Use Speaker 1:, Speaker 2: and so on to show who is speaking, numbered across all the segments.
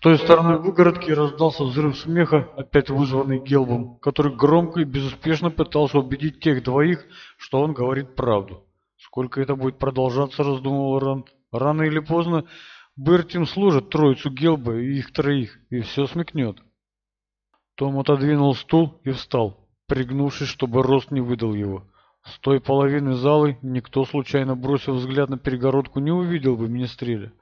Speaker 1: Той стороны выгородки раздался взрыв смеха, опять вызванный Гелбом, который громко и безуспешно пытался убедить тех двоих, что он говорит правду. «Сколько это будет продолжаться?» – раздумывал Ранд. «Рано или поздно Бертим служит троицу Гелба и их троих, и все смекнет». Том отодвинул стул и встал, пригнувшись, чтобы рост не выдал его. С той половины залы никто, случайно бросив взгляд на перегородку, не увидел бы министреля.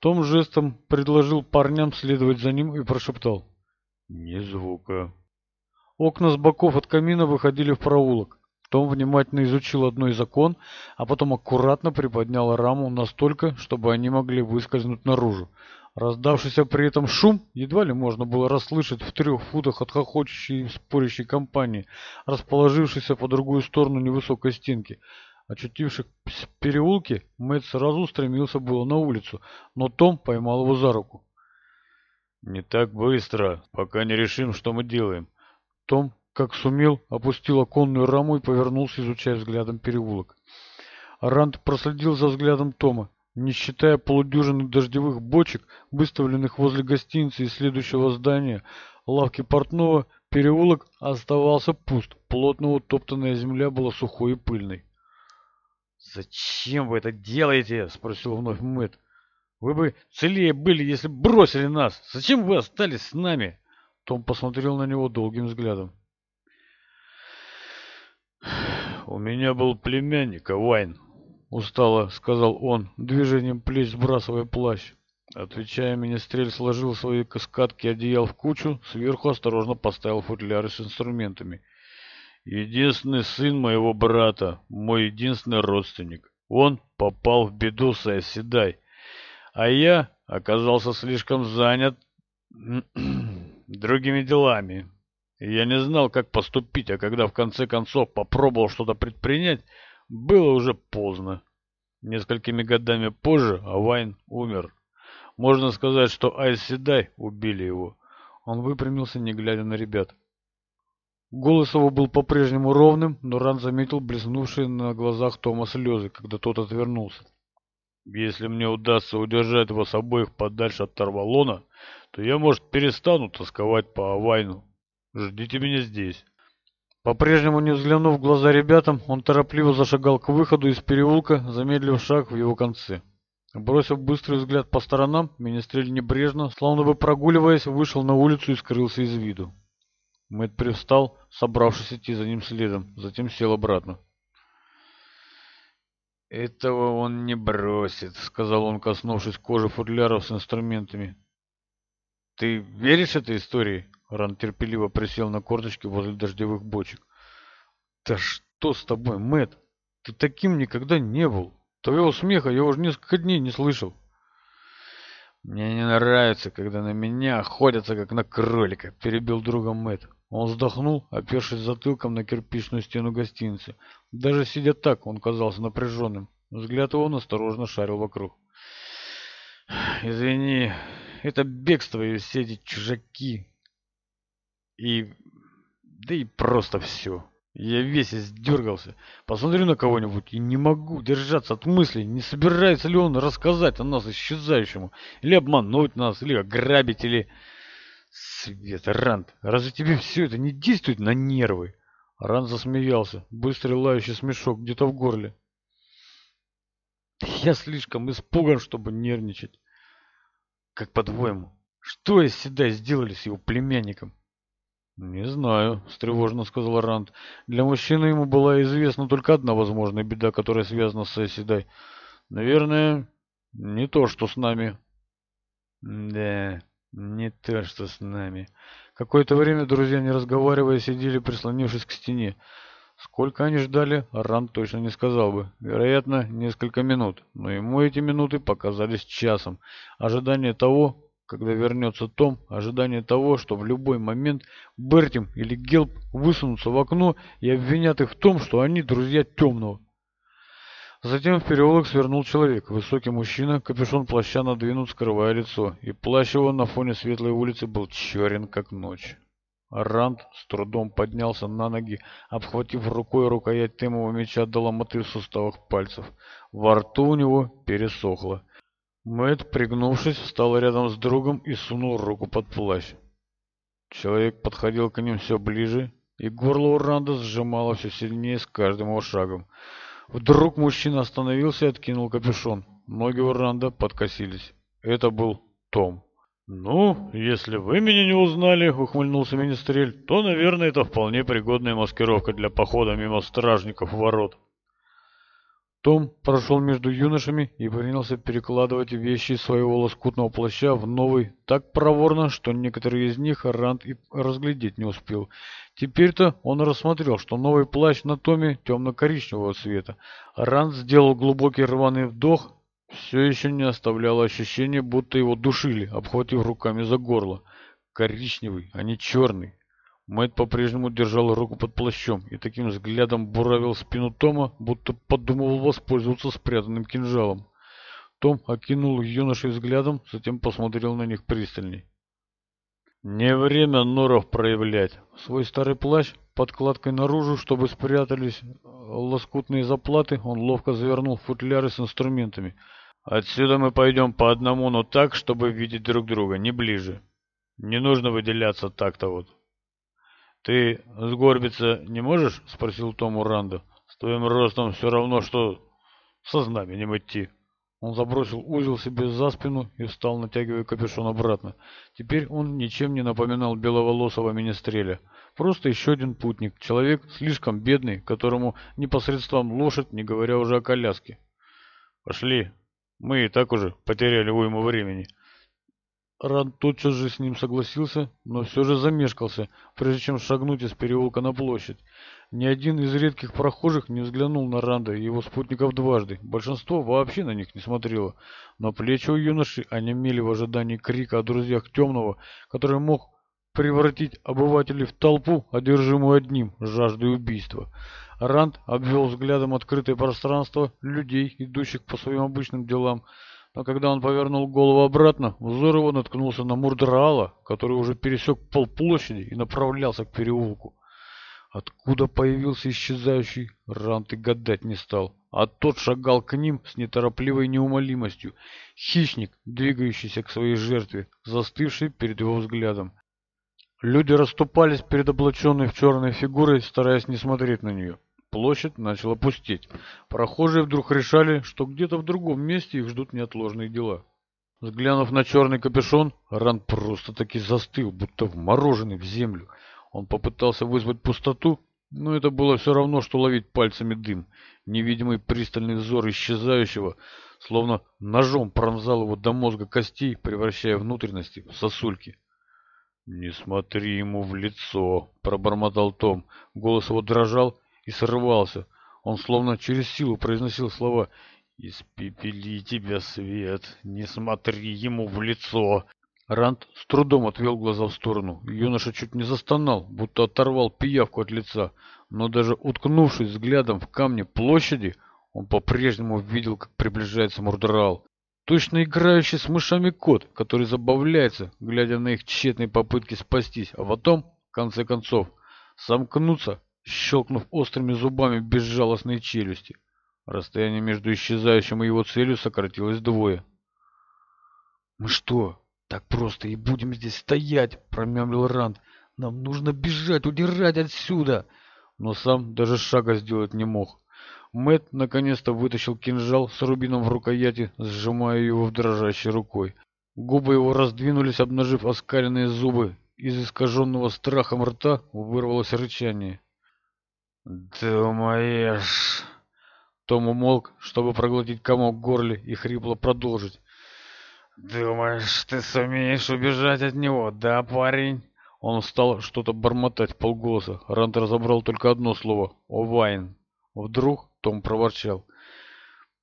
Speaker 1: Том жестом предложил парням следовать за ним и прошептал. «Ни звука». Окна с боков от камина выходили в проулок. Том внимательно изучил одно из окон, а потом аккуратно приподнял раму настолько, чтобы они могли выскользнуть наружу. Раздавшийся при этом шум едва ли можно было расслышать в трех футах от хохочущей и спорящей компании, расположившейся по другую сторону невысокой стенки. Очутившись в переулке, Мэтт сразу стремился было на улицу, но Том поймал его за руку. «Не так быстро, пока не решим, что мы делаем». Том, как сумел, опустил оконную раму и повернулся, изучая взглядом переулок. Ранд проследил за взглядом Тома. Не считая полудюжины дождевых бочек, выставленных возле гостиницы и следующего здания, лавки портного, переулок оставался пуст, плотно утоптанная земля была сухой и пыльной.
Speaker 2: «Зачем вы это делаете?» — спросил вновь Мэтт. «Вы бы целее были, если бросили нас! Зачем вы остались с нами?»
Speaker 1: Том посмотрел на него долгим взглядом.
Speaker 3: «У меня был племянник, Вайн», — устало сказал он, движением плеч сбрасывая плащ. Отвечая, министрель сложил свои каскадки одеял в кучу, сверху осторожно поставил футляры с инструментами — единственный сын моего брата, мой единственный родственник. Он попал в беду с Айседай, а я оказался слишком занят другими делами. Я не знал, как поступить, а когда в конце концов попробовал что-то предпринять, было уже поздно. Несколькими годами позже Авайн умер. Можно сказать, что Айседай убили его.
Speaker 1: Он выпрямился, не глядя на ребят. Голос его был по-прежнему ровным, но Ран заметил блеснувшие на глазах Тома слезы, когда тот отвернулся.
Speaker 3: «Если мне удастся удержать вас обоих подальше от Тарвалона, то я, может, перестану тосковать по Авайну. Ждите меня здесь».
Speaker 1: По-прежнему не взглянув в глаза ребятам, он торопливо зашагал к выходу из переулка, замедлив шаг в его конце. Бросив быстрый взгляд по сторонам, Министрель небрежно, словно бы прогуливаясь, вышел на улицу и скрылся из виду. Мэтт привстал, собравшись идти за ним следом, затем сел обратно.
Speaker 2: «Этого он не бросит», — сказал он, коснувшись кожи футляров с инструментами. «Ты веришь этой истории?» — Ран терпеливо присел на корточки возле дождевых бочек.
Speaker 1: «Да что с тобой, Мэтт? Ты таким никогда не был. Твоего смеха я уже несколько дней не слышал».
Speaker 2: «Мне не нравится, когда на меня охотятся, как на кролика», — перебил друга Мэтт.
Speaker 1: Он вздохнул, опершись затылком на кирпичную стену гостиницы. Даже сидя так, он казался напряженным. Взгляд его осторожно шарил вокруг.
Speaker 2: «Извини, это бегство и все эти чужаки. И... да и просто все. Я весь издергался. Посмотрю на кого-нибудь и не могу держаться от мыслей, не собирается ли он рассказать о нас исчезающему, или обмануть нас, или ограбить, или... Свет, Ранд, разве тебе все это не действует на нервы?
Speaker 1: Ранд засмеялся, быстрый лающий смешок где-то в горле.
Speaker 2: Я слишком испуган, чтобы нервничать. Как по-твоему, что из седа сделали с его племянником?
Speaker 1: «Не знаю», — встревоженно сказал Ранд. «Для мужчины ему была известна только одна возможная беда, которая связана с Эсседай. Наверное, не то, что с нами».
Speaker 2: «Да, не то, что с нами.
Speaker 1: Какое-то время друзья, не разговаривая, сидели, прислонившись к стене. Сколько они ждали, Ран точно не сказал бы. Вероятно, несколько минут. Но ему эти минуты показались часом. Ожидание того, когда вернется Том, ожидание того, что в любой момент Бертим или Гелп высунутся в окно и обвинят их в том, что они друзья темного. Затем в переулок свернул человек, высокий мужчина, капюшон плаща надвинут, скрывая лицо, и плащ его на фоне светлой улицы был черен, как ночь. Ранд с трудом поднялся на ноги, обхватив рукой рукоять темного меча до ломоты в суставах пальцев. Во рту у него пересохло.
Speaker 3: Мэтт, пригнувшись, встал рядом с другом и сунул руку под плащ. Человек подходил к ним все ближе, и горло у Ранда сжимало все сильнее с каждым его шагом. Вдруг мужчина остановился и откинул капюшон. Ноги Уранда подкосились. Это был Том. «Ну, если вы меня не узнали, — ухмыльнулся Министрель, — то, наверное, это вполне пригодная маскировка для похода мимо стражников ворот». Том прошел между юношами и принялся перекладывать вещи своего лоскутного плаща в новый так проворно, что некоторые из них Ранд и разглядеть не успел. Теперь-то он рассмотрел, что новый плащ на Томе темно-коричневого цвета. Ранд сделал глубокий рваный вдох, все еще не оставляло ощущения, будто его душили, обхватив руками за горло. Коричневый, а не черный. Мэтт по-прежнему держал руку под плащом и таким взглядом буравил спину Тома, будто подумывал воспользоваться спрятанным кинжалом. Том окинул юношей взглядом, затем посмотрел на них пристальней. «Не время норов проявлять. Свой старый плащ подкладкой наружу, чтобы спрятались лоскутные заплаты, он ловко завернул футляры с инструментами. Отсюда мы пойдем по одному, но так, чтобы видеть друг друга, не ближе. Не нужно выделяться так-то вот». Ты сгорбиться не можешь? Спросил Том Уранда. С твоим ростом все равно, что со знаменем идти. Он забросил узел себе за спину и встал, натягивая капюшон обратно. Теперь он ничем не напоминал беловолосого министреля. Просто еще один путник, человек слишком бедный, которому непосредством лошадь, не говоря уже о коляске. «Пошли. Мы и так уже потеряли уйму времени». Ран тотчас же с ним согласился, но все же замешкался, прежде чем шагнуть из переулка на площадь. Ни один из редких прохожих не взглянул на Ранда и его спутников дважды. Большинство вообще на них не смотрело. На плечи у юноши онемели в ожидании крика о друзьях темного, который мог превратить обывателей в толпу, одержимую одним, жаждой убийства. Ранд обвел взглядом открытое пространство, людей, идущих по своим обычным делам, но когда он повернул голову обратно, Узорова наткнулся на Мурдрала, который уже пересек полплощади и направлялся к переулку. Откуда появился исчезающий, Рант и гадать не стал. А тот шагал к ним с неторопливой неумолимостью. Хищник, двигающийся к своей жертве, застывший перед его взглядом. Люди расступались перед облаченной в черной фигурой, стараясь не смотреть на нее. Площадь начала пустеть. Прохожие вдруг решали, что где-то в другом месте их ждут неотложные дела. Взглянув на черный капюшон, Ран просто-таки застыл, будто вмороженный в землю. Он попытался вызвать пустоту, но это было все равно, что ловить пальцами дым. Невидимый пристальный взор исчезающего, словно ножом пронзал его до мозга костей, превращая внутренности в сосульки. «Не смотри ему в лицо!» — пробормотал Том. Голос его дрожал, и сорвался. Он словно через силу произносил слова «Испепели тебя, свет! Не смотри ему в лицо!» Ранд с трудом отвел глаза в сторону. Юноша чуть не застонал, будто оторвал пиявку от лица. Но даже уткнувшись взглядом в камни площади, он по-прежнему видел, как приближается Мурдрал. Точно играющий с мышами кот, который забавляется, глядя на их тщетные попытки спастись, а потом, в конце концов, сомкнуться щелкнув острыми зубами безжалостной челюсти. Расстояние между исчезающим и его целью сократилось вдвое. «Мы что, так просто и будем здесь стоять?» — промямлил Ранд. «Нам нужно бежать, удирать отсюда!» Но сам даже шага сделать не мог. Мэт наконец-то вытащил кинжал с рубином в рукояти, сжимая его в дрожащей рукой. Губы его раздвинулись, обнажив оскаленные зубы. Из искаженного страхом рта вырвалось рычание. «Думаешь...» Том умолк, чтобы проглотить комок в горле и хрипло продолжить. «Думаешь, ты сумеешь убежать от него, да, парень?» Он стал что-то бормотать полголоса. Рант разобрал только одно слово — «Овайн». Вдруг Том проворчал —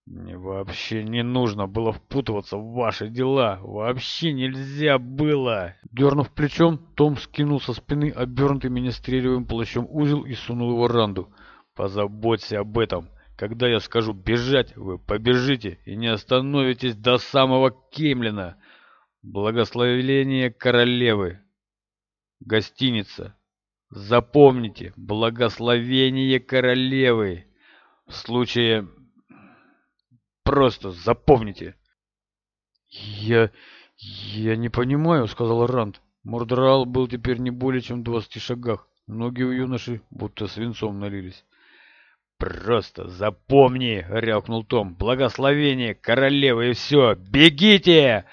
Speaker 3: мне вообще не нужно было впутываться в ваши дела. Вообще нельзя было. Дернув плечом, Том скинул со спины обернутый министрелевым плащом узел и сунул его Ранду. Позаботься об этом. Когда я скажу бежать, вы побежите и не остановитесь до самого Кемлина. Благословение королевы. Гостиница. Запомните, благословение королевы. В случае... Просто запомните!»
Speaker 2: «Я... я не понимаю», — сказал Ранд. Мордрал был теперь не более чем в двадцати шагах. Ноги у юноши будто свинцом налились. «Просто запомни!» — рявкнул Том. «Благословение королева и все! Бегите!»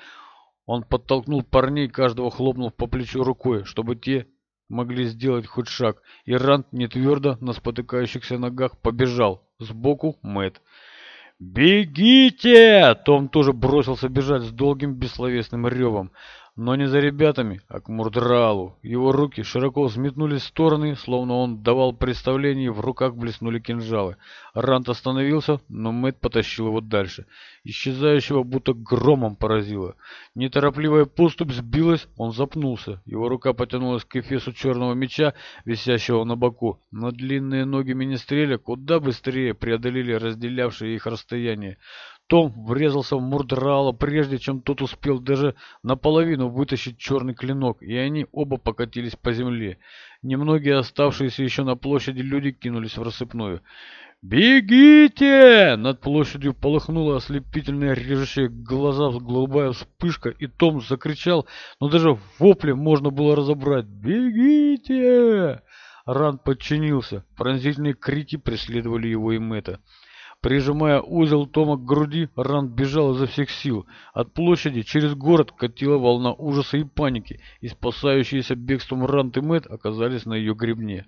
Speaker 2: Он подтолкнул парней, каждого хлопнув по плечу рукой, чтобы те могли сделать хоть шаг. И Рант нетвердо на спотыкающихся ногах побежал. Сбоку Мэтт. «Бегите!» Том тоже бросился бежать с долгим бессловесным ревом но не за ребятами, а к Мурдралу. Его руки широко взметнулись в стороны, словно он давал представление, в руках блеснули кинжалы. Рант остановился, но Мэтт потащил его дальше. Исчезающего будто громом поразило. Неторопливая поступь сбилась, он запнулся. Его рука потянулась к эфесу черного меча, висящего на боку. Но длинные ноги Министреля куда быстрее преодолели разделявшие их расстояние. Том врезался в Мурдрала, прежде чем тот успел даже наполовину вытащить черный клинок, и они оба покатились по земле. Немногие оставшиеся еще на площади люди кинулись в рассыпную. «Бегите!» Над площадью полыхнула ослепительная режущая глаза голубая вспышка, и Том закричал, но даже в вопле можно было разобрать «Бегите!» Ран подчинился. Пронзительные крики преследовали его и Мэтта прижимая узел Тома к груди, Ранд бежал изо всех сил. От площади через город катила волна ужаса и паники, и спасающиеся бегством Ранд и Мэтт оказались на ее гребне.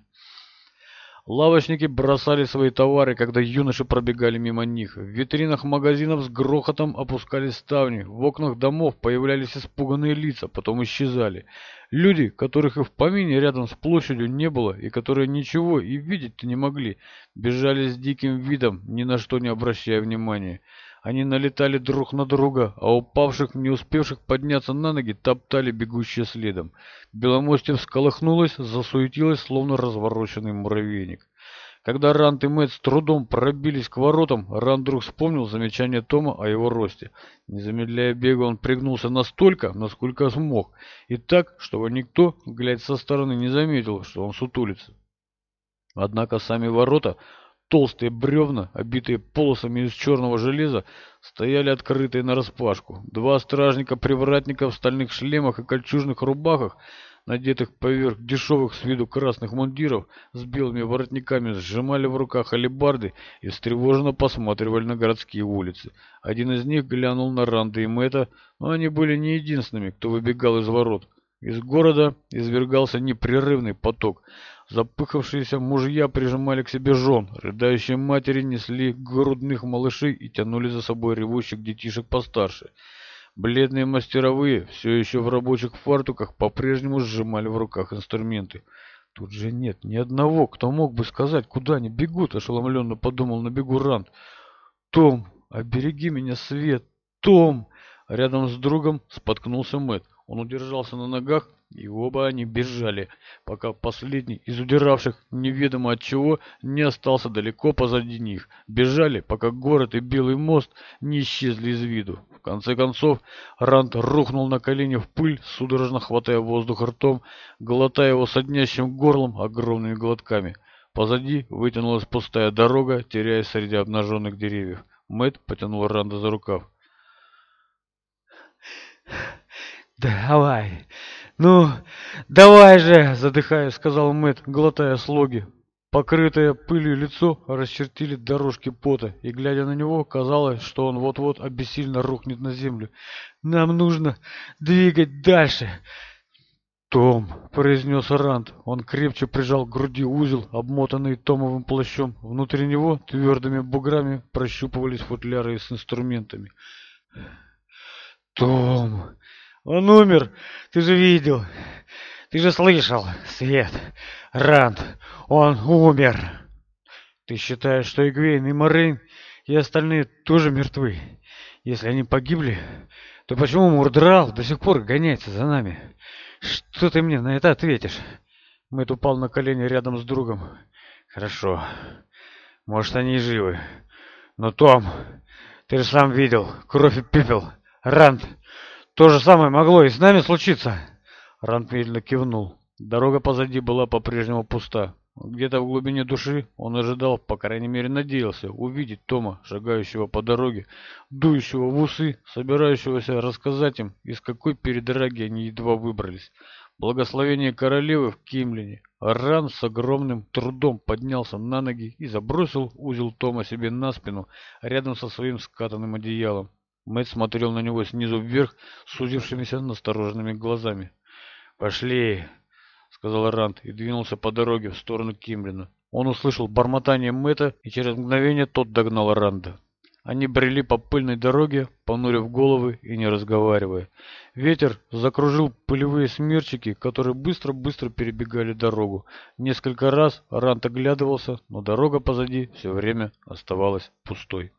Speaker 2: Лавочники бросали свои товары, когда юноши пробегали мимо них. В витринах магазинов с грохотом опускались ставни, в окнах домов появлялись испуганные лица, потом исчезали. Люди, которых и в помине рядом с площадью не было, и которые ничего и видеть-то не могли, бежали с диким видом, ни на что не обращая внимания. Они налетали друг на друга, а упавших, не успевших подняться на ноги, топтали бегущие следом. Беломостев сколыхнулась, засуетилась, словно развороченный муравейник. Когда Рант и Мэтт с трудом пробились к воротам, Рант вдруг вспомнил замечание Тома о его росте. Не замедляя бега, он пригнулся настолько, насколько смог, и так, чтобы никто, глядя со стороны, не заметил, что он сутулится. Однако сами ворота толстые бревна, обитые полосами из черного железа, стояли открытые нараспашку. Два стражника-привратника в стальных шлемах и кольчужных рубахах, надетых поверх дешевых с виду красных мундиров с белыми воротниками, сжимали в руках алебарды и встревоженно посматривали на городские улицы. Один из них глянул на Ранда и Мэтта, но они были не единственными, кто выбегал из ворот. Из города извергался непрерывный поток. Запыхавшиеся мужья прижимали к себе жен, рыдающие матери несли грудных малышей и тянули за собой ревущих детишек постарше. Бледные мастеровые, все еще в рабочих фартуках, по-прежнему сжимали в руках инструменты. «Тут же нет ни одного, кто мог бы сказать, куда они бегут», — ошеломленно подумал на бегу Ранд. «Том, обереги меня, Свет! Том!» Рядом с другом споткнулся Мэтт. Он удержался на ногах, и оба они бежали, пока последний из удиравших неведомо от чего не остался далеко позади них. Бежали, пока город и Белый мост не исчезли из виду. В конце концов, Ранд рухнул на колени в пыль, судорожно хватая воздух ртом, глотая его соднящим горлом огромными глотками. Позади вытянулась пустая дорога, теряясь среди обнаженных деревьев. Мэт потянул Ранда за рукав.
Speaker 1: «Давай! Ну, давай же!» – задыхаясь, сказал Мэт, глотая слоги. Покрытое пылью лицо расчертили дорожки пота, и, глядя на него, казалось, что он вот-вот обессильно рухнет на землю. «Нам нужно двигать дальше!» «Том!» — произнес Ранд. Он крепче прижал к груди узел, обмотанный Томовым плащом. Внутри него твердыми буграми прощупывались футляры с инструментами. «Том!» Он умер, ты же видел, ты же слышал, Свет, Ранд, он умер. Ты считаешь, что Игвейн и Морейн и остальные тоже мертвы? Если они погибли, то почему Мурдрал до сих пор гоняется за нами? Что ты мне на это ответишь? Мэтт упал на колени рядом с другом. Хорошо. Может, они и живы. Но, Том, ты же сам видел, кровь и пепел, Ранд, то же самое могло и с нами случиться. Ранд медленно кивнул. Дорога позади была по-прежнему пуста.
Speaker 2: Где-то в глубине души он ожидал, по крайней мере надеялся, увидеть Тома, шагающего по дороге, дующего в усы, собирающегося рассказать им, из какой передряги они едва выбрались. Благословение королевы в Кимлине. Ран с огромным трудом поднялся на ноги и забросил узел Тома себе на спину, рядом со своим скатанным одеялом. Мэтт смотрел на него снизу вверх, сузившимися настороженными глазами. «Пошли!» — сказал Ранд и двинулся по дороге в сторону Кимрина. Он услышал бормотание Мэтта, и через мгновение тот догнал Ранда. Они брели по пыльной дороге, понурив головы и не разговаривая. Ветер закружил пылевые смерчики, которые быстро-быстро перебегали дорогу. Несколько раз Рант оглядывался, но дорога позади все время оставалась пустой.